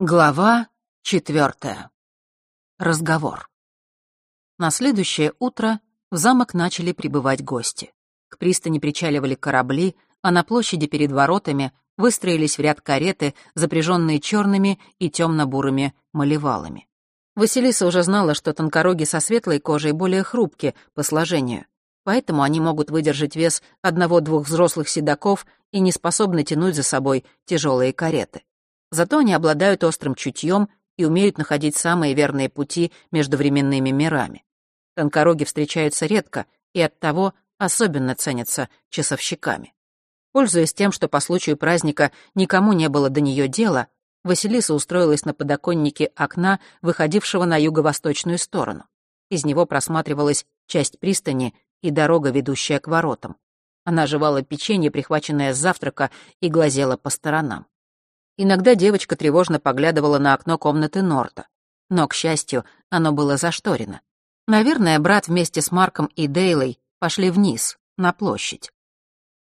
Глава четвертая. Разговор. На следующее утро в замок начали прибывать гости. К пристани причаливали корабли, а на площади перед воротами выстроились в ряд кареты, запряженные черными и темно-бурыми малевалами. Василиса уже знала, что тонкороги со светлой кожей более хрупки по сложению, поэтому они могут выдержать вес одного-двух взрослых седаков и не способны тянуть за собой тяжелые кареты. Зато они обладают острым чутьем и умеют находить самые верные пути между временными мирами. Тонкороги встречаются редко и оттого особенно ценятся часовщиками. Пользуясь тем, что по случаю праздника никому не было до нее дела, Василиса устроилась на подоконнике окна, выходившего на юго-восточную сторону. Из него просматривалась часть пристани и дорога, ведущая к воротам. Она жевала печенье, прихваченное с завтрака, и глазела по сторонам. Иногда девочка тревожно поглядывала на окно комнаты Норта. Но, к счастью, оно было зашторено. Наверное, брат вместе с Марком и Дейлой пошли вниз, на площадь.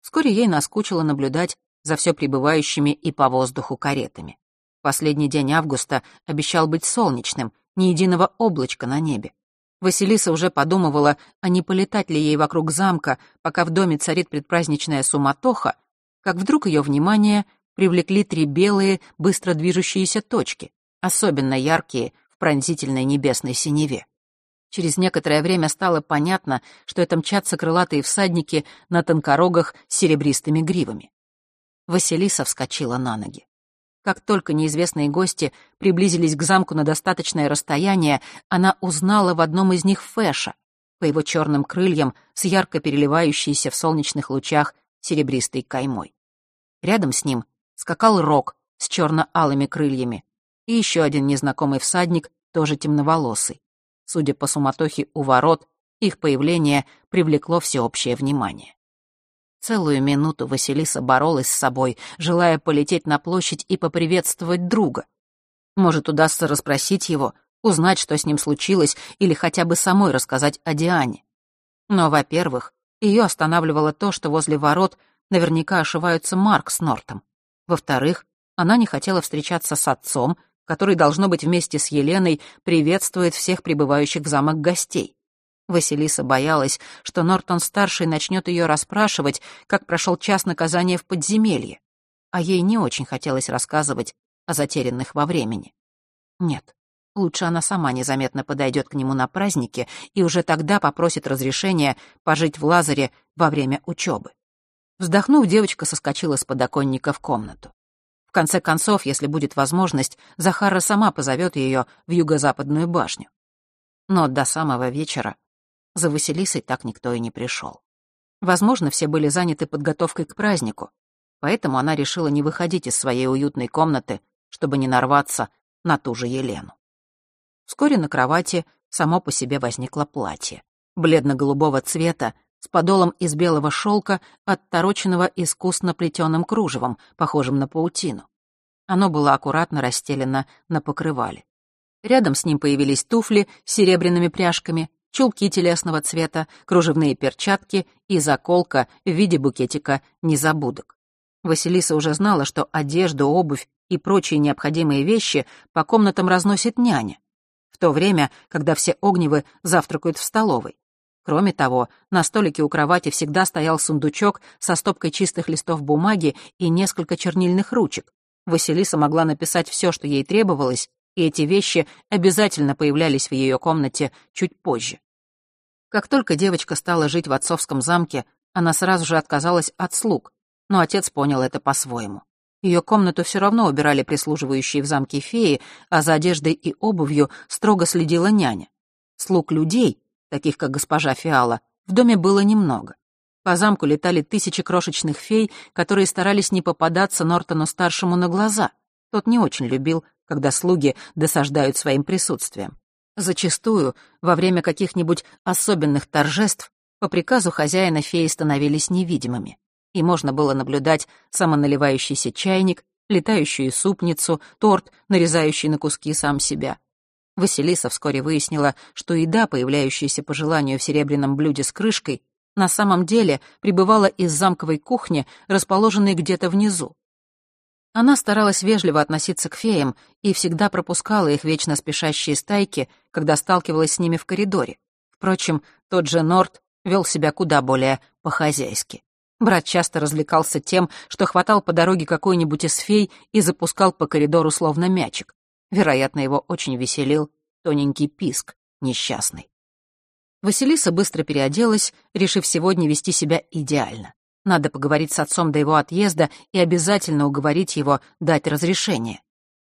Вскоре ей наскучило наблюдать за все прибывающими и по воздуху каретами. Последний день августа обещал быть солнечным, ни единого облачка на небе. Василиса уже подумывала, а не полетать ли ей вокруг замка, пока в доме царит предпраздничная суматоха, как вдруг ее внимание привлекли три белые, быстро движущиеся точки, особенно яркие в пронзительной небесной синеве. Через некоторое время стало понятно, что это мчатся крылатые всадники на тонкорогах с серебристыми гривами. Василиса вскочила на ноги. Как только неизвестные гости приблизились к замку на достаточное расстояние, она узнала в одном из них Фэша, по его черным крыльям с ярко переливающейся в солнечных лучах серебристой каймой. Рядом с ним скакал Рок с черно-алыми крыльями, и еще один незнакомый всадник, тоже темноволосый. Судя по суматохе у ворот, их появление привлекло всеобщее внимание. Целую минуту Василиса боролась с собой, желая полететь на площадь и поприветствовать друга. Может, удастся расспросить его, узнать, что с ним случилось, или хотя бы самой рассказать о Диане. Но, во-первых, ее останавливало то, что возле ворот наверняка ошиваются Марк с Нортом. Во-вторых, она не хотела встречаться с отцом, который, должно быть, вместе с Еленой приветствует всех прибывающих в замок гостей. Василиса боялась, что Нортон-старший начнет ее расспрашивать, как прошел час наказания в подземелье, а ей не очень хотелось рассказывать о затерянных во времени. Нет, лучше она сама незаметно подойдет к нему на празднике и уже тогда попросит разрешения пожить в Лазаре во время учебы. Вздохнув, девочка соскочила с подоконника в комнату. В конце концов, если будет возможность, Захара сама позовет ее в юго-западную башню. Но до самого вечера за Василисой так никто и не пришел. Возможно, все были заняты подготовкой к празднику, поэтому она решила не выходить из своей уютной комнаты, чтобы не нарваться на ту же Елену. Вскоре на кровати само по себе возникло платье, бледно-голубого цвета, с подолом из белого шелка, оттороченного искусно плетеным кружевом, похожим на паутину. Оно было аккуратно расстелено на покрывале. Рядом с ним появились туфли с серебряными пряжками, чулки телесного цвета, кружевные перчатки и заколка в виде букетика незабудок. Василиса уже знала, что одежду, обувь и прочие необходимые вещи по комнатам разносит няня, в то время, когда все огневы завтракают в столовой. Кроме того, на столике у кровати всегда стоял сундучок со стопкой чистых листов бумаги и несколько чернильных ручек. Василиса могла написать все, что ей требовалось, и эти вещи обязательно появлялись в ее комнате чуть позже. Как только девочка стала жить в отцовском замке, она сразу же отказалась от слуг, но отец понял это по-своему. Ее комнату все равно убирали прислуживающие в замке феи, а за одеждой и обувью строго следила няня. Слуг людей таких как госпожа Фиала, в доме было немного. По замку летали тысячи крошечных фей, которые старались не попадаться Нортону-старшему на глаза. Тот не очень любил, когда слуги досаждают своим присутствием. Зачастую, во время каких-нибудь особенных торжеств, по приказу хозяина феи становились невидимыми, и можно было наблюдать самоналивающийся чайник, летающую супницу, торт, нарезающий на куски сам себя. Василиса вскоре выяснила, что еда, появляющаяся по желанию в серебряном блюде с крышкой, на самом деле прибывала из замковой кухни, расположенной где-то внизу. Она старалась вежливо относиться к феям и всегда пропускала их вечно спешащие стайки, когда сталкивалась с ними в коридоре. Впрочем, тот же Норт вел себя куда более по-хозяйски. Брат часто развлекался тем, что хватал по дороге какой-нибудь из фей и запускал по коридору словно мячик. Вероятно, его очень веселил тоненький писк, несчастный. Василиса быстро переоделась, решив сегодня вести себя идеально. Надо поговорить с отцом до его отъезда и обязательно уговорить его дать разрешение.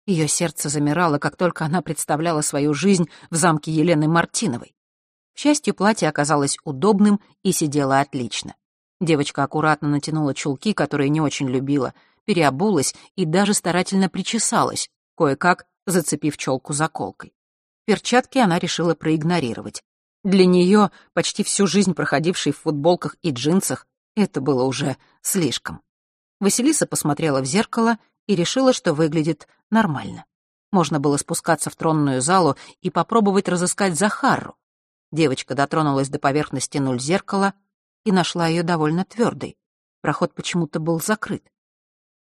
Ее сердце замирало, как только она представляла свою жизнь в замке Елены Мартиновой. К счастью, платье оказалось удобным и сидело отлично. Девочка аккуратно натянула чулки, которые не очень любила, переобулась и даже старательно причесалась, кое-как зацепив челку заколкой. Перчатки она решила проигнорировать. Для нее, почти всю жизнь проходившей в футболках и джинсах, это было уже слишком. Василиса посмотрела в зеркало и решила, что выглядит нормально. Можно было спускаться в тронную залу и попробовать разыскать Захару. Девочка дотронулась до поверхности нуль зеркала и нашла ее довольно твердой. Проход почему-то был закрыт.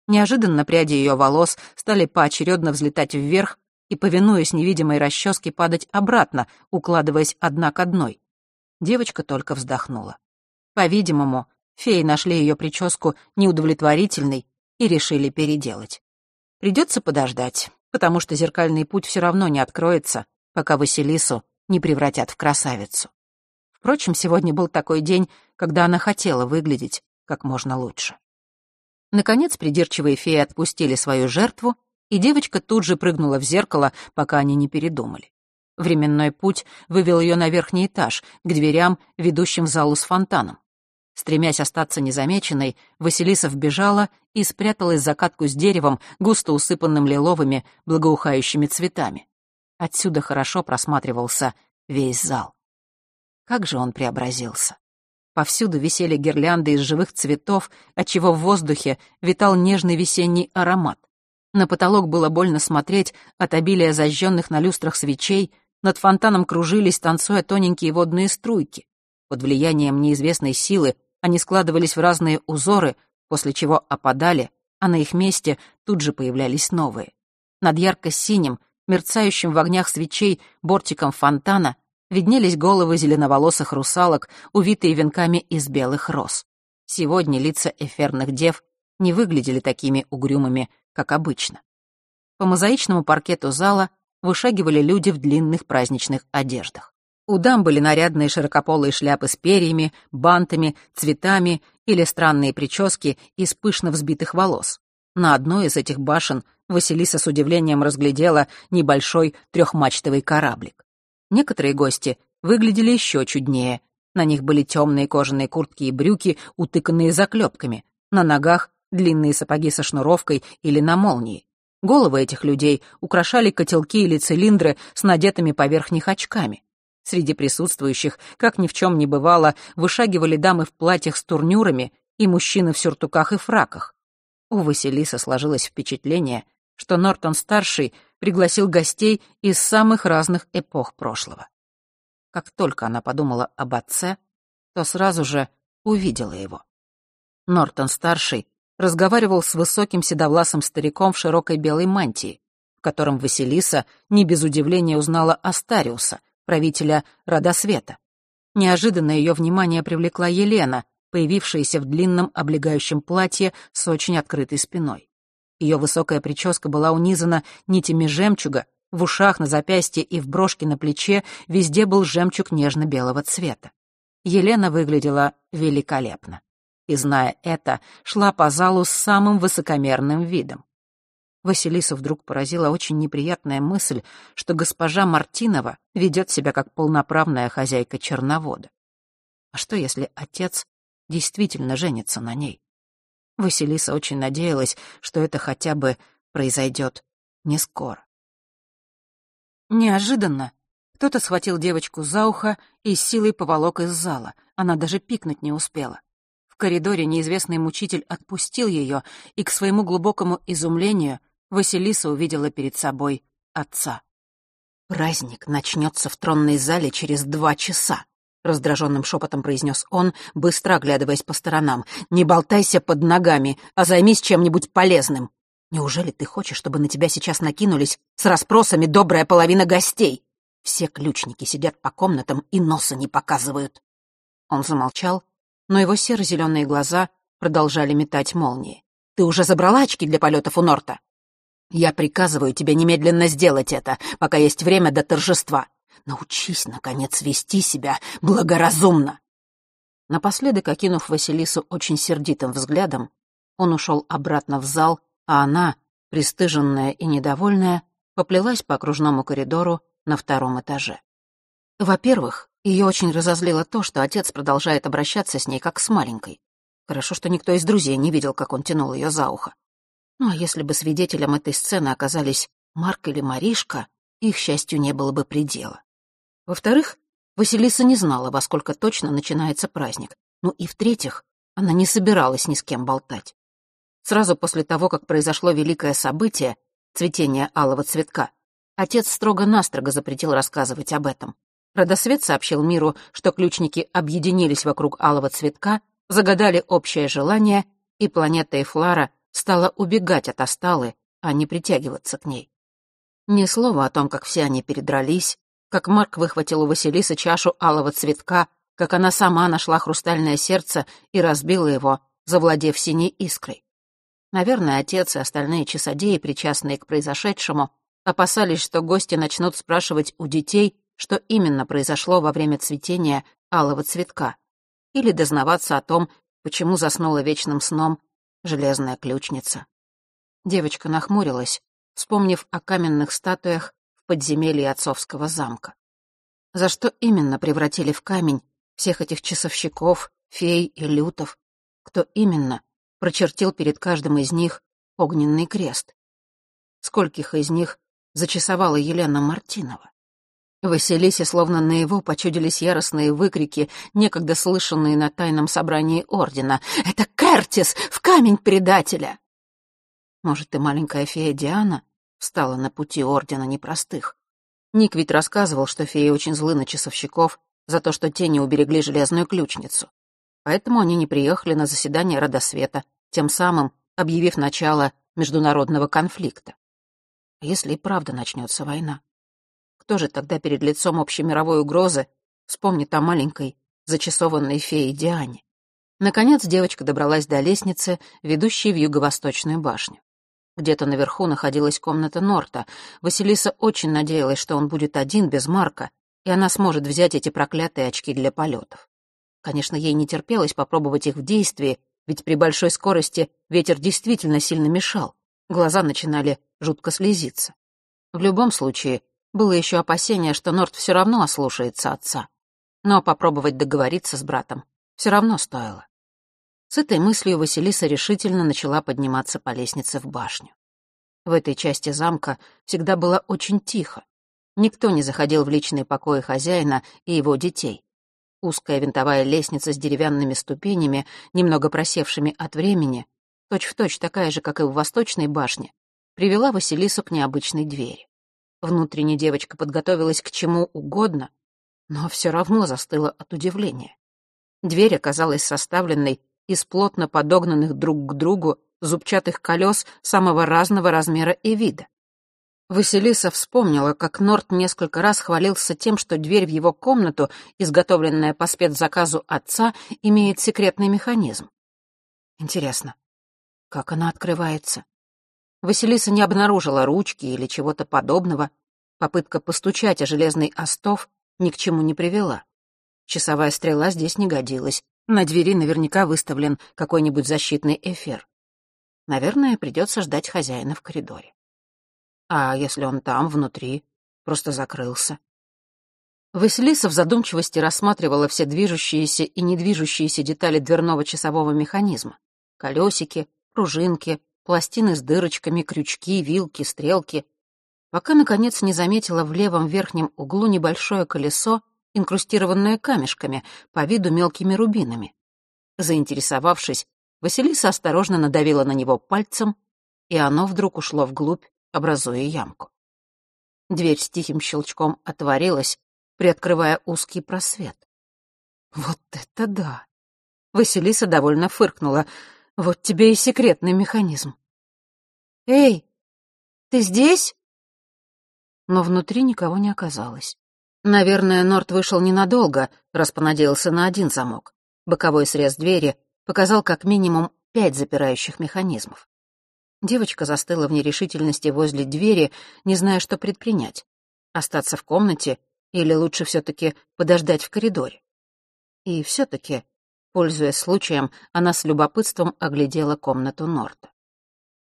Неожиданно пряди ее волос стали поочередно взлетать вверх и, повинуясь невидимой расческе, падать обратно, укладываясь одна к одной. Девочка только вздохнула. По-видимому, Феи нашли ее прическу неудовлетворительной и решили переделать. Придется подождать, потому что зеркальный путь все равно не откроется, пока Василису не превратят в красавицу. Впрочем, сегодня был такой день, когда она хотела выглядеть как можно лучше. Наконец, придирчивые феи отпустили свою жертву, и девочка тут же прыгнула в зеркало, пока они не передумали. Временной путь вывел ее на верхний этаж, к дверям, ведущим в залу с фонтаном. Стремясь остаться незамеченной, Василиса вбежала и спряталась за катку с деревом, густо усыпанным лиловыми, благоухающими цветами. Отсюда хорошо просматривался весь зал. Как же он преобразился. Повсюду висели гирлянды из живых цветов, отчего в воздухе витал нежный весенний аромат. На потолок было больно смотреть от обилия зажженных на люстрах свечей, над фонтаном кружились, танцуя тоненькие водные струйки. Под влиянием неизвестной силы они складывались в разные узоры, после чего опадали, а на их месте тут же появлялись новые. Над ярко-синим, мерцающим в огнях свечей бортиком фонтана виднелись головы зеленоволосых русалок, увитые венками из белых роз. Сегодня лица эфирных дев не выглядели такими угрюмыми, как обычно. По мозаичному паркету зала вышагивали люди в длинных праздничных одеждах. У дам были нарядные широкополые шляпы с перьями, бантами, цветами или странные прически из пышно взбитых волос. На одной из этих башен Василиса с удивлением разглядела небольшой трехмачтовый кораблик. Некоторые гости выглядели еще чуднее. На них были темные кожаные куртки и брюки, утыканные заклепками. На ногах длинные сапоги со шнуровкой или на молнии. Головы этих людей украшали котелки или цилиндры с надетыми поверх них очками. Среди присутствующих, как ни в чем не бывало, вышагивали дамы в платьях с турнюрами и мужчины в сюртуках и фраках. У Василиса сложилось впечатление, что Нортон-старший пригласил гостей из самых разных эпох прошлого. Как только она подумала об отце, то сразу же увидела его. Нортон-старший разговаривал с высоким седовласым стариком в широкой белой мантии, в котором Василиса не без удивления узнала Астариуса — правителя Родосвета. Неожиданно ее внимание привлекла Елена, появившаяся в длинном облегающем платье с очень открытой спиной. Ее высокая прическа была унизана нитями жемчуга, в ушах, на запястье и в брошке на плече везде был жемчуг нежно-белого цвета. Елена выглядела великолепно. И, зная это, шла по залу с самым высокомерным видом. Василису вдруг поразила очень неприятная мысль, что госпожа Мартинова ведет себя как полноправная хозяйка Черновода. А что, если отец действительно женится на ней? Василиса очень надеялась, что это хотя бы произойдет не скоро. Неожиданно кто-то схватил девочку за ухо и силой поволок из зала. Она даже пикнуть не успела. В коридоре неизвестный мучитель отпустил ее, и, к своему глубокому изумлению, Василиса увидела перед собой отца. «Праздник начнется в тронной зале через два часа», — раздраженным шепотом произнес он, быстро оглядываясь по сторонам. «Не болтайся под ногами, а займись чем-нибудь полезным». Неужели ты хочешь, чтобы на тебя сейчас накинулись с расспросами добрая половина гостей? Все ключники сидят по комнатам и носа не показывают». Он замолчал, но его серо-зеленые глаза продолжали метать молнии. «Ты уже забрала очки для полетов у Норта?» «Я приказываю тебе немедленно сделать это, пока есть время до торжества. Научись, наконец, вести себя благоразумно!» Напоследок, окинув Василису очень сердитым взглядом, он ушел обратно в зал, а она, пристыженная и недовольная, поплелась по окружному коридору на втором этаже. Во-первых, ее очень разозлило то, что отец продолжает обращаться с ней как с маленькой. Хорошо, что никто из друзей не видел, как он тянул ее за ухо. Ну а если бы свидетелем этой сцены оказались Марк или Маришка, их счастью не было бы предела. Во-вторых, Василиса не знала, во сколько точно начинается праздник. Ну и в-третьих, она не собиралась ни с кем болтать. Сразу после того, как произошло великое событие, цветение алого цветка, отец строго-настрого запретил рассказывать об этом. Родосвет сообщил миру, что ключники объединились вокруг алого цветка, загадали общее желание, и планета Эфлара стала убегать от Асталы, а не притягиваться к ней. Ни слова о том, как все они передрались, как Марк выхватил у Василисы чашу алого цветка, как она сама нашла хрустальное сердце и разбила его, завладев синей искрой. Наверное, отец и остальные часодеи, причастные к произошедшему, опасались, что гости начнут спрашивать у детей, что именно произошло во время цветения алого цветка, или дознаваться о том, почему заснула вечным сном железная ключница. Девочка нахмурилась, вспомнив о каменных статуях в подземелье отцовского замка. За что именно превратили в камень всех этих часовщиков, фей и лютов? Кто именно прочертил перед каждым из них огненный крест. Скольких из них зачасовала Елена Мартинова? Василисе словно на его почудились яростные выкрики, некогда слышанные на тайном собрании Ордена. «Это Кертис! В камень предателя!» Может, и маленькая фея Диана встала на пути Ордена Непростых? Ник ведь рассказывал, что феи очень злы на часовщиков за то, что те не уберегли железную ключницу. Поэтому они не приехали на заседание Родосвета, тем самым объявив начало международного конфликта. А если и правда начнется война? Кто же тогда перед лицом общемировой угрозы вспомнит о маленькой, зачасованной фее Диане? Наконец девочка добралась до лестницы, ведущей в юго-восточную башню. Где-то наверху находилась комната Норта. Василиса очень надеялась, что он будет один, без Марка, и она сможет взять эти проклятые очки для полетов. Конечно, ей не терпелось попробовать их в действии, ведь при большой скорости ветер действительно сильно мешал. Глаза начинали жутко слезиться. В любом случае, было еще опасение, что Норт все равно ослушается отца. Но попробовать договориться с братом все равно стоило. С этой мыслью Василиса решительно начала подниматься по лестнице в башню. В этой части замка всегда было очень тихо. Никто не заходил в личные покои хозяина и его детей. Узкая винтовая лестница с деревянными ступенями, немного просевшими от времени, точь-в-точь точь такая же, как и в восточной башне, привела Василису к необычной двери. Внутренне девочка подготовилась к чему угодно, но все равно застыла от удивления. Дверь оказалась составленной из плотно подогнанных друг к другу зубчатых колес самого разного размера и вида. Василиса вспомнила, как Норт несколько раз хвалился тем, что дверь в его комнату, изготовленная по спецзаказу отца, имеет секретный механизм. Интересно, как она открывается? Василиса не обнаружила ручки или чего-то подобного. Попытка постучать о железный остов ни к чему не привела. Часовая стрела здесь не годилась. На двери наверняка выставлен какой-нибудь защитный эфир. Наверное, придется ждать хозяина в коридоре. А если он там, внутри, просто закрылся? Василиса в задумчивости рассматривала все движущиеся и недвижущиеся детали дверного часового механизма. Колесики, пружинки, пластины с дырочками, крючки, вилки, стрелки. Пока, наконец, не заметила в левом верхнем углу небольшое колесо, инкрустированное камешками, по виду мелкими рубинами. Заинтересовавшись, Василиса осторожно надавила на него пальцем, и оно вдруг ушло вглубь образуя ямку. Дверь с тихим щелчком отворилась, приоткрывая узкий просвет. «Вот это да!» Василиса довольно фыркнула. «Вот тебе и секретный механизм». Эй, ты здесь?» Но внутри никого не оказалось. Наверное, Норт вышел ненадолго, раз понадеялся на один замок. Боковой срез двери показал как минимум пять запирающих механизмов. Девочка застыла в нерешительности возле двери, не зная, что предпринять. Остаться в комнате или лучше все-таки подождать в коридоре. И все-таки, пользуясь случаем, она с любопытством оглядела комнату Норта.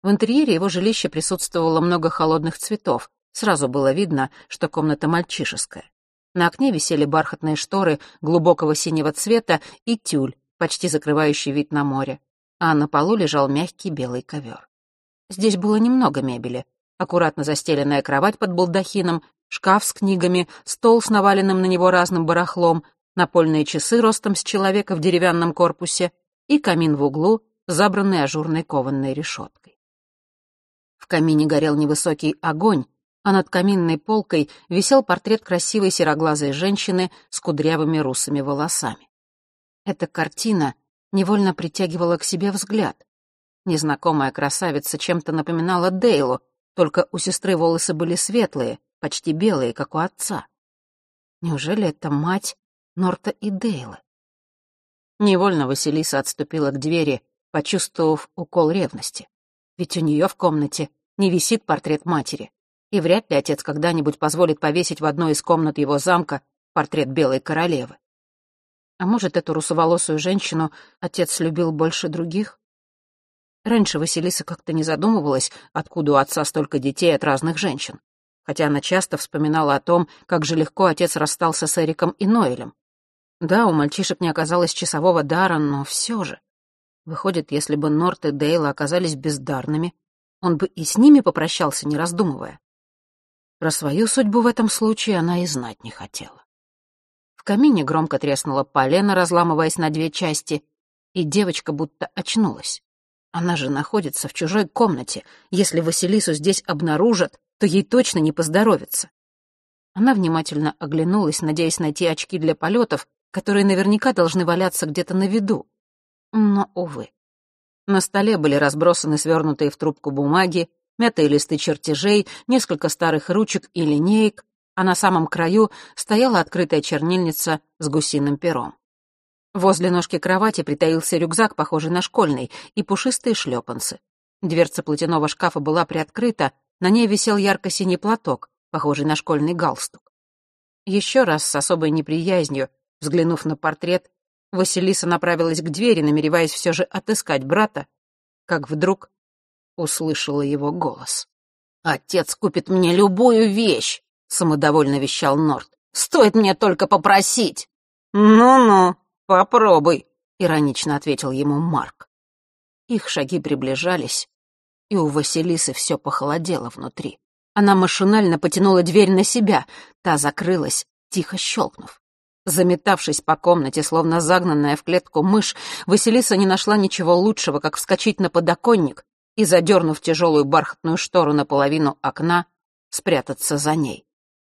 В интерьере его жилища присутствовало много холодных цветов. Сразу было видно, что комната мальчишеская. На окне висели бархатные шторы глубокого синего цвета и тюль, почти закрывающий вид на море, а на полу лежал мягкий белый ковер. Здесь было немного мебели. Аккуратно застеленная кровать под балдахином, шкаф с книгами, стол с наваленным на него разным барахлом, напольные часы ростом с человека в деревянном корпусе и камин в углу, забранный ажурной кованной решеткой. В камине горел невысокий огонь, а над каминной полкой висел портрет красивой сероглазой женщины с кудрявыми русыми волосами. Эта картина невольно притягивала к себе взгляд. Незнакомая красавица чем-то напоминала Дейлу, только у сестры волосы были светлые, почти белые, как у отца. Неужели это мать Норта и Дейлы? Невольно Василиса отступила к двери, почувствовав укол ревности. Ведь у нее в комнате не висит портрет матери, и вряд ли отец когда-нибудь позволит повесить в одной из комнат его замка портрет белой королевы. А может, эту русоволосую женщину отец любил больше других? Раньше Василиса как-то не задумывалась, откуда у отца столько детей от разных женщин. Хотя она часто вспоминала о том, как же легко отец расстался с Эриком и Ноэлем. Да, у мальчишек не оказалось часового дара, но все же. Выходит, если бы Норт и Дейла оказались бездарными, он бы и с ними попрощался, не раздумывая. Про свою судьбу в этом случае она и знать не хотела. В камине громко треснула полено, разламываясь на две части, и девочка будто очнулась. Она же находится в чужой комнате. Если Василису здесь обнаружат, то ей точно не поздоровится. Она внимательно оглянулась, надеясь найти очки для полетов, которые наверняка должны валяться где-то на виду. Но, увы. На столе были разбросаны свернутые в трубку бумаги, мятые листы чертежей, несколько старых ручек и линеек, а на самом краю стояла открытая чернильница с гусиным пером. Возле ножки кровати притаился рюкзак, похожий на школьный, и пушистые шлепанцы. Дверца платяного шкафа была приоткрыта, на ней висел ярко-синий платок, похожий на школьный галстук. Еще раз с особой неприязнью, взглянув на портрет, Василиса направилась к двери, намереваясь все же отыскать брата, как вдруг услышала его голос. «Отец купит мне любую вещь!» — самодовольно вещал Норт. «Стоит мне только попросить!» «Ну-ну!» «Попробуй», — иронично ответил ему Марк. Их шаги приближались, и у Василисы все похолодело внутри. Она машинально потянула дверь на себя, та закрылась, тихо щелкнув. Заметавшись по комнате, словно загнанная в клетку мышь, Василиса не нашла ничего лучшего, как вскочить на подоконник и, задернув тяжелую бархатную штору наполовину окна, спрятаться за ней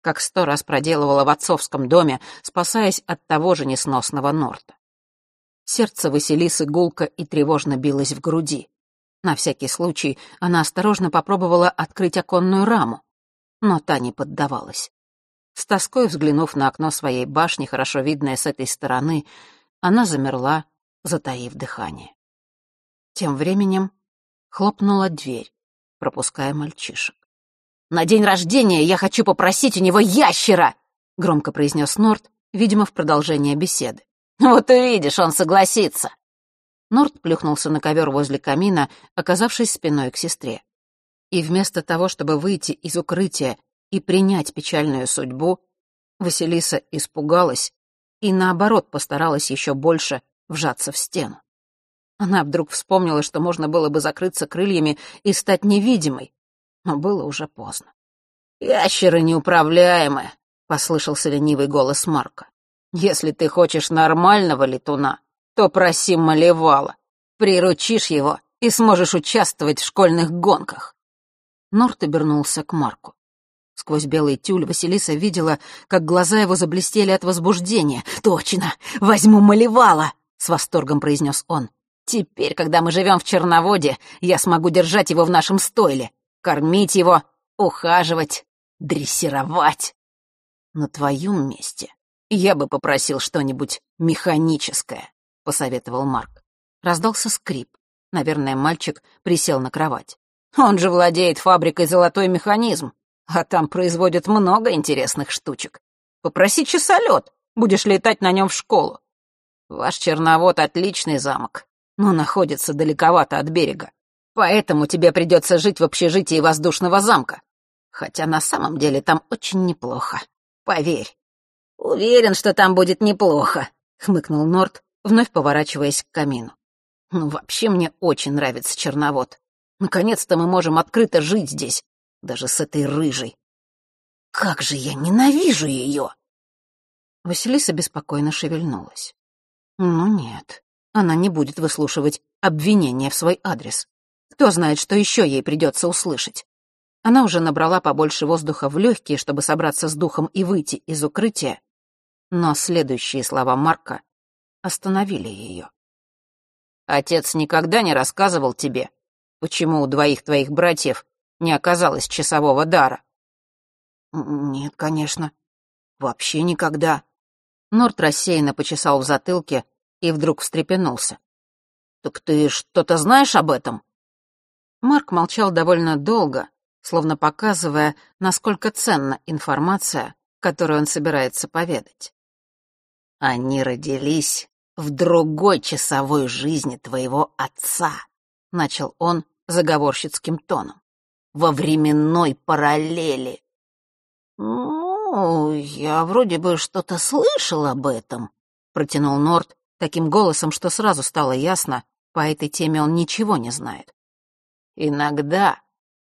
как сто раз проделывала в отцовском доме, спасаясь от того же несносного Норта. Сердце Василисы гулко и тревожно билось в груди. На всякий случай она осторожно попробовала открыть оконную раму, но та не поддавалась. С тоской взглянув на окно своей башни, хорошо видное с этой стороны, она замерла, затаив дыхание. Тем временем хлопнула дверь, пропуская мальчишек. «На день рождения я хочу попросить у него ящера!» — громко произнес Норт, видимо, в продолжение беседы. «Вот увидишь, он согласится!» Норт плюхнулся на ковер возле камина, оказавшись спиной к сестре. И вместо того, чтобы выйти из укрытия и принять печальную судьбу, Василиса испугалась и, наоборот, постаралась еще больше вжаться в стену. Она вдруг вспомнила, что можно было бы закрыться крыльями и стать невидимой, но было уже поздно. «Ящеры неуправляемы», — послышался ленивый голос Марка. «Если ты хочешь нормального летуна, то проси Малевала. Приручишь его и сможешь участвовать в школьных гонках». Норт обернулся к Марку. Сквозь белый тюль Василиса видела, как глаза его заблестели от возбуждения. «Точно! Возьму Малевала!» — с восторгом произнес он. «Теперь, когда мы живем в Черноводе, я смогу держать его в нашем стойле. кормить его, ухаживать, дрессировать. На твоем месте я бы попросил что-нибудь механическое, посоветовал Марк. Раздался скрип. Наверное, мальчик присел на кровать. Он же владеет фабрикой «Золотой механизм», а там производят много интересных штучек. Попроси часолет, будешь летать на нем в школу. Ваш Черновод — отличный замок, но находится далековато от берега. Поэтому тебе придется жить в общежитии воздушного замка. Хотя на самом деле там очень неплохо. Поверь. Уверен, что там будет неплохо, — хмыкнул Норт, вновь поворачиваясь к камину. Ну, вообще мне очень нравится Черновод. Наконец-то мы можем открыто жить здесь, даже с этой рыжей. Как же я ненавижу ее! Василиса беспокойно шевельнулась. Ну нет, она не будет выслушивать обвинения в свой адрес. Кто знает, что еще ей придется услышать. Она уже набрала побольше воздуха в легкие, чтобы собраться с духом и выйти из укрытия, но следующие слова Марка остановили ее. «Отец никогда не рассказывал тебе, почему у двоих твоих братьев не оказалось часового дара?» «Нет, конечно. Вообще никогда». Норт рассеянно почесал в затылке и вдруг встрепенулся. «Так ты что-то знаешь об этом?» Марк молчал довольно долго, словно показывая, насколько ценна информация, которую он собирается поведать. «Они родились в другой часовой жизни твоего отца», — начал он заговорщицким тоном, — «во временной параллели». «Ну, я вроде бы что-то слышал об этом», — протянул Норт таким голосом, что сразу стало ясно, по этой теме он ничего не знает. «Иногда,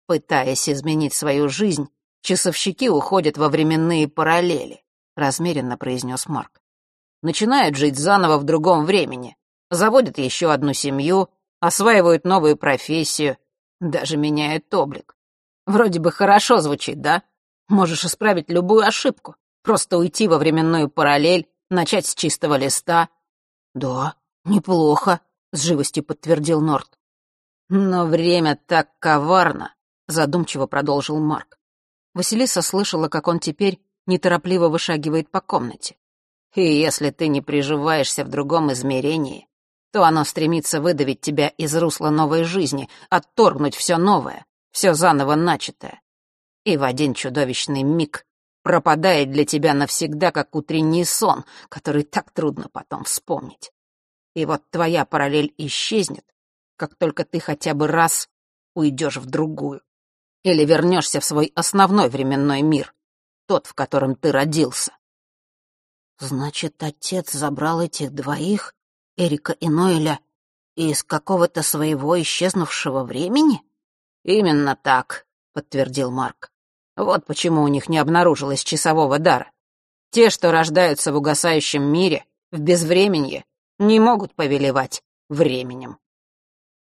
пытаясь изменить свою жизнь, часовщики уходят во временные параллели», — размеренно произнес Марк начинают жить заново в другом времени, заводят еще одну семью, осваивают новую профессию, даже меняют облик. Вроде бы хорошо звучит, да? Можешь исправить любую ошибку, просто уйти во временную параллель, начать с чистого листа. Да, неплохо, с живостью подтвердил Норт. Но время так коварно, задумчиво продолжил Марк. Василиса слышала, как он теперь неторопливо вышагивает по комнате. И если ты не приживаешься в другом измерении, то оно стремится выдавить тебя из русла новой жизни, отторгнуть все новое, все заново начатое. И в один чудовищный миг пропадает для тебя навсегда, как утренний сон, который так трудно потом вспомнить. И вот твоя параллель исчезнет, как только ты хотя бы раз уйдешь в другую. Или вернешься в свой основной временной мир, тот, в котором ты родился. Значит, отец забрал этих двоих, Эрика и Ноэля, из какого-то своего исчезнувшего времени? Именно так, подтвердил Марк. Вот почему у них не обнаружилось часового дара. Те, что рождаются в угасающем мире, в безвременье, не могут повелевать временем.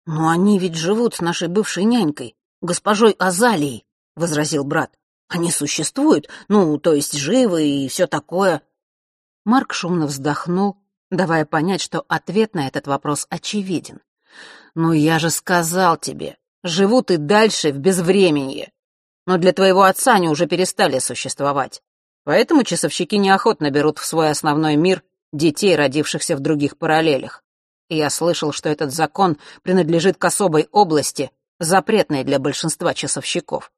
«Но они ведь живут с нашей бывшей нянькой, госпожой Азалией», — возразил брат. «Они существуют, ну, то есть живы и все такое. Марк шумно вздохнул, давая понять, что ответ на этот вопрос очевиден. «Ну я же сказал тебе, живут и дальше в безвременье. Но для твоего отца они уже перестали существовать. Поэтому часовщики неохотно берут в свой основной мир детей, родившихся в других параллелях. И я слышал, что этот закон принадлежит к особой области, запретной для большинства часовщиков.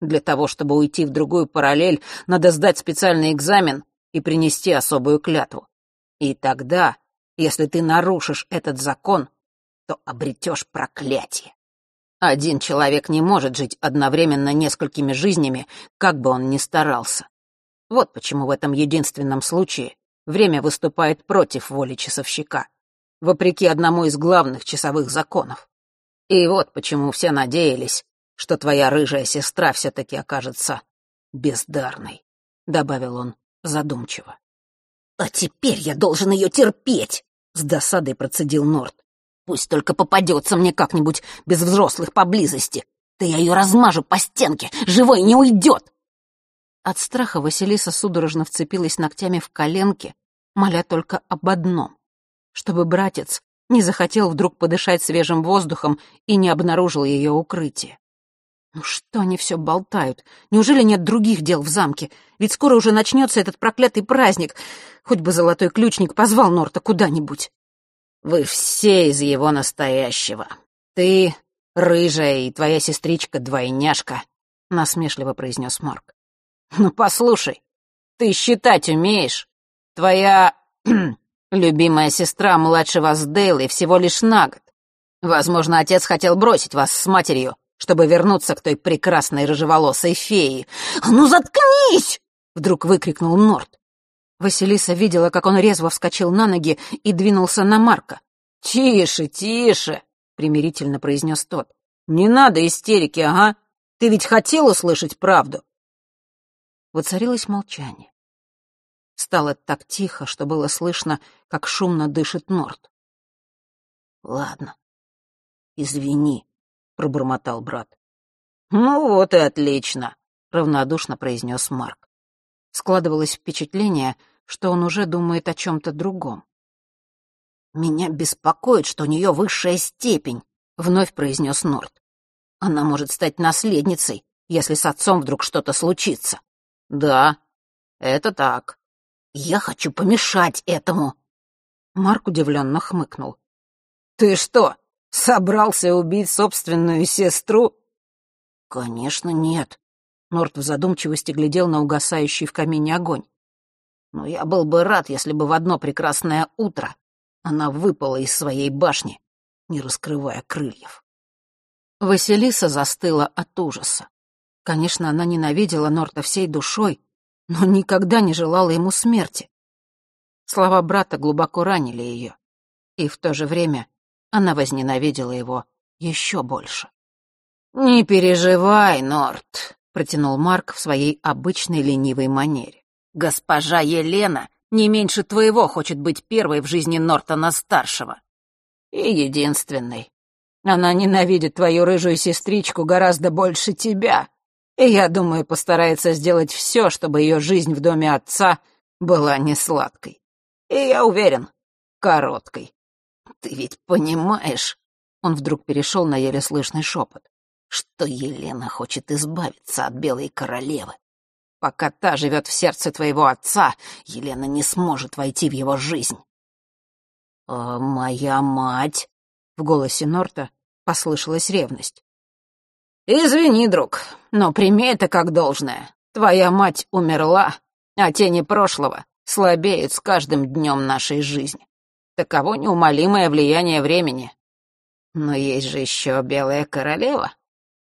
Для того, чтобы уйти в другую параллель, надо сдать специальный экзамен и принести особую клятву. И тогда, если ты нарушишь этот закон, то обретешь проклятие. Один человек не может жить одновременно несколькими жизнями, как бы он ни старался. Вот почему в этом единственном случае время выступает против воли часовщика, вопреки одному из главных часовых законов. И вот почему все надеялись, что твоя рыжая сестра все-таки окажется бездарной, — добавил он задумчиво. «А теперь я должен ее терпеть!» — с досадой процедил Норт. «Пусть только попадется мне как-нибудь без взрослых поблизости. Да я ее размажу по стенке, живой не уйдет!» От страха Василиса судорожно вцепилась ногтями в коленки, моля только об одном — чтобы братец не захотел вдруг подышать свежим воздухом и не обнаружил ее укрытие. Ну что они все болтают? Неужели нет других дел в замке? Ведь скоро уже начнется этот проклятый праздник. Хоть бы золотой ключник позвал Норта куда-нибудь. Вы все из его настоящего. Ты, рыжая, и твоя сестричка-двойняшка, — насмешливо произнес Марк. Ну, послушай, ты считать умеешь? Твоя любимая сестра младше вас с Дейлой всего лишь на год. Возможно, отец хотел бросить вас с матерью, чтобы вернуться к той прекрасной рыжеволосой фее. «Ну, заткнись!» — вдруг выкрикнул Норт. Василиса видела, как он резво вскочил на ноги и двинулся на Марка. «Тише, тише!» — примирительно произнес тот. «Не надо истерики, ага. Ты ведь хотел услышать правду?» Воцарилось молчание. Стало так тихо, что было слышно, как шумно дышит Норт. «Ладно, извини», — пробормотал брат. «Ну вот и отлично», — равнодушно произнес Марк. Складывалось впечатление, что он уже думает о чем-то другом. «Меня беспокоит, что у нее высшая степень», — вновь произнес Норт. «Она может стать наследницей, если с отцом вдруг что-то случится». «Да, это так. Я хочу помешать этому». Марк удивленно хмыкнул. «Ты что, собрался убить собственную сестру?» «Конечно, нет». Норт в задумчивости глядел на угасающий в камине огонь. «Но я был бы рад, если бы в одно прекрасное утро она выпала из своей башни, не раскрывая крыльев». Василиса застыла от ужаса. Конечно, она ненавидела Норта всей душой, но никогда не желала ему смерти. Слова брата глубоко ранили ее, и в то же время она возненавидела его еще больше. «Не переживай, Норт», — протянул Марк в своей обычной ленивой манере. «Госпожа Елена не меньше твоего хочет быть первой в жизни Нортона-старшего. И единственной. Она ненавидит твою рыжую сестричку гораздо больше тебя, и, я думаю, постарается сделать все, чтобы ее жизнь в доме отца была не сладкой. И я уверен, короткой. Ты ведь понимаешь, он вдруг перешел на еле слышный шепот, что Елена хочет избавиться от белой королевы. Пока та живет в сердце твоего отца, Елена не сможет войти в его жизнь. «А моя мать?» — в голосе Норта послышалась ревность. «Извини, друг, но прими это как должное. Твоя мать умерла, а тени прошлого слабеют с каждым днем нашей жизни. Таково неумолимое влияние времени. Но есть же еще Белая Королева.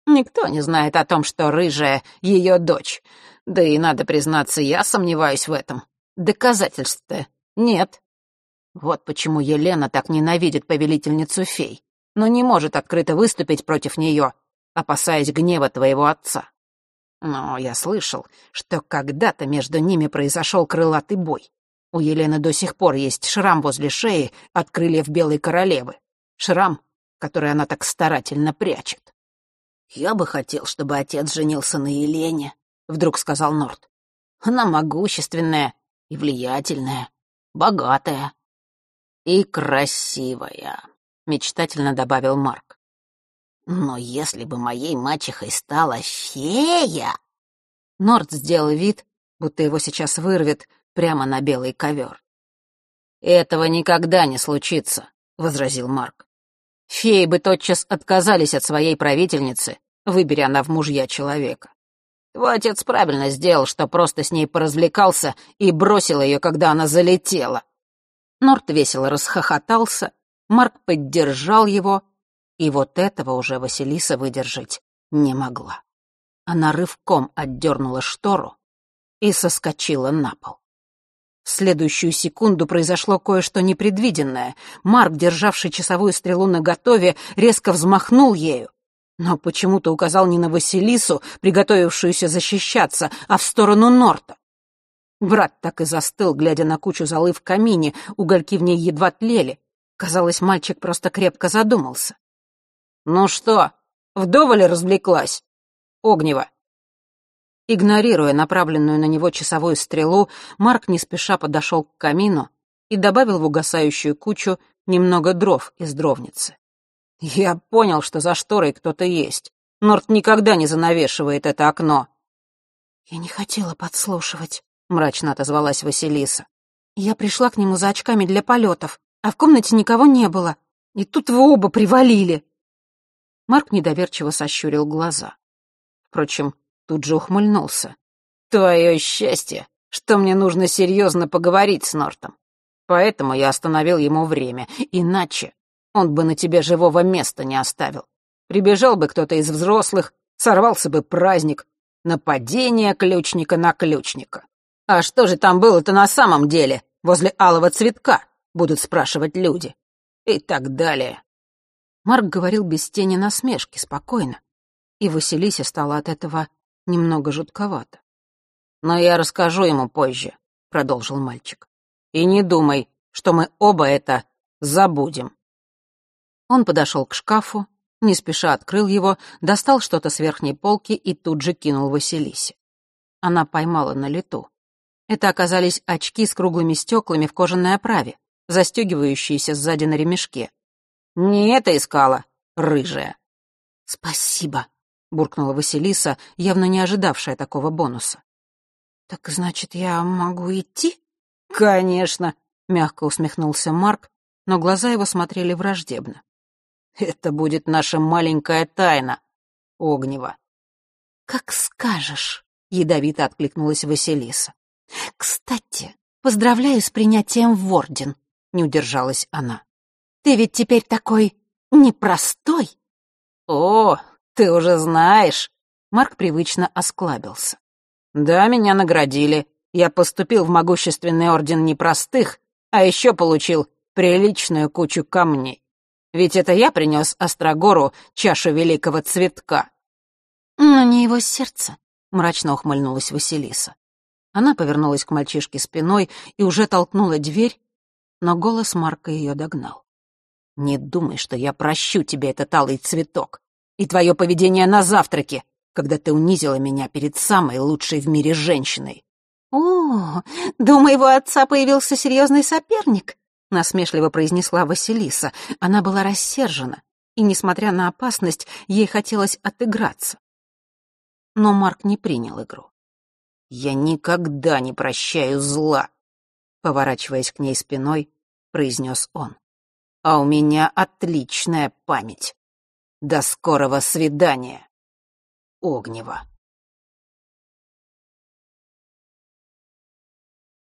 Никто не знает о том, что Рыжая — ее дочь. Да и, надо признаться, я сомневаюсь в этом. Доказательств-то нет. Вот почему Елена так ненавидит повелительницу фей, но не может открыто выступить против нее, опасаясь гнева твоего отца. Но я слышал, что когда-то между ними произошел крылатый бой. У Елены до сих пор есть шрам возле шеи от крыльев Белой Королевы. Шрам, который она так старательно прячет. «Я бы хотел, чтобы отец женился на Елене», — вдруг сказал Норт. «Она могущественная и влиятельная, богатая и красивая», — мечтательно добавил Марк. «Но если бы моей мачехой стала фея...» Норт сделал вид, будто его сейчас вырвет, прямо на белый ковер. «Этого никогда не случится», — возразил Марк. «Феи бы тотчас отказались от своей правительницы, выбери она в мужья человека. Твой отец правильно сделал, что просто с ней поразвлекался и бросил ее, когда она залетела». Норт весело расхохотался, Марк поддержал его, и вот этого уже Василиса выдержать не могла. Она рывком отдернула штору и соскочила на пол. В следующую секунду произошло кое-что непредвиденное. Марк, державший часовую стрелу наготове, резко взмахнул ею. Но почему-то указал не на Василису, приготовившуюся защищаться, а в сторону Норта. Брат так и застыл, глядя на кучу золы в камине, угольки в ней едва тлели. Казалось, мальчик просто крепко задумался. «Ну что, вдоволь развлеклась?» «Огнева, Игнорируя направленную на него часовую стрелу, Марк не спеша подошел к камину и добавил в угасающую кучу немного дров из дровницы. «Я понял, что за шторой кто-то есть. Норт никогда не занавешивает это окно». «Я не хотела подслушивать», — мрачно отозвалась Василиса. «Я пришла к нему за очками для полетов, а в комнате никого не было. И тут вы оба привалили». Марк недоверчиво сощурил глаза. Впрочем, тут же ухмыльнулся. «Твое счастье, что мне нужно серьезно поговорить с Нортом. Поэтому я остановил ему время, иначе он бы на тебе живого места не оставил. Прибежал бы кто-то из взрослых, сорвался бы праздник. Нападение ключника на ключника. А что же там было-то на самом деле, возле алого цветка, будут спрашивать люди. И так далее. Марк говорил без тени насмешки, спокойно. И Василисе стало от этого немного жутковато. «Но я расскажу ему позже», — продолжил мальчик. «И не думай, что мы оба это забудем». Он подошел к шкафу, не спеша открыл его, достал что-то с верхней полки и тут же кинул Василисе. Она поймала на лету. Это оказались очки с круглыми стеклами в кожаной оправе, застегивающиеся сзади на ремешке. «Не это искала, рыжая». «Спасибо», — буркнула Василиса, явно не ожидавшая такого бонуса. «Так значит, я могу идти?» «Конечно», — мягко усмехнулся Марк, но глаза его смотрели враждебно. «Это будет наша маленькая тайна, Огнева». «Как скажешь», — ядовито откликнулась Василиса. «Кстати, поздравляю с принятием в Орден», — не удержалась она. «Ты ведь теперь такой непростой». «О, ты уже знаешь», — Марк привычно осклабился. Да, меня наградили. Я поступил в могущественный орден непростых, а еще получил приличную кучу камней. Ведь это я принес Острогору чашу великого цветка. Но не его сердце, мрачно ухмыльнулась Василиса. Она повернулась к мальчишке спиной и уже толкнула дверь, но голос Марка ее догнал. «Не думай, что я прощу тебе этот алый цветок и твое поведение на завтраке, когда ты унизила меня перед самой лучшей в мире женщиной. «О, да у моего отца появился серьезный соперник», — насмешливо произнесла Василиса. Она была рассержена, и, несмотря на опасность, ей хотелось отыграться. Но Марк не принял игру. «Я никогда не прощаю зла», — поворачиваясь к ней спиной, произнес он. «А у меня отличная память. До скорого свидания». Огнева.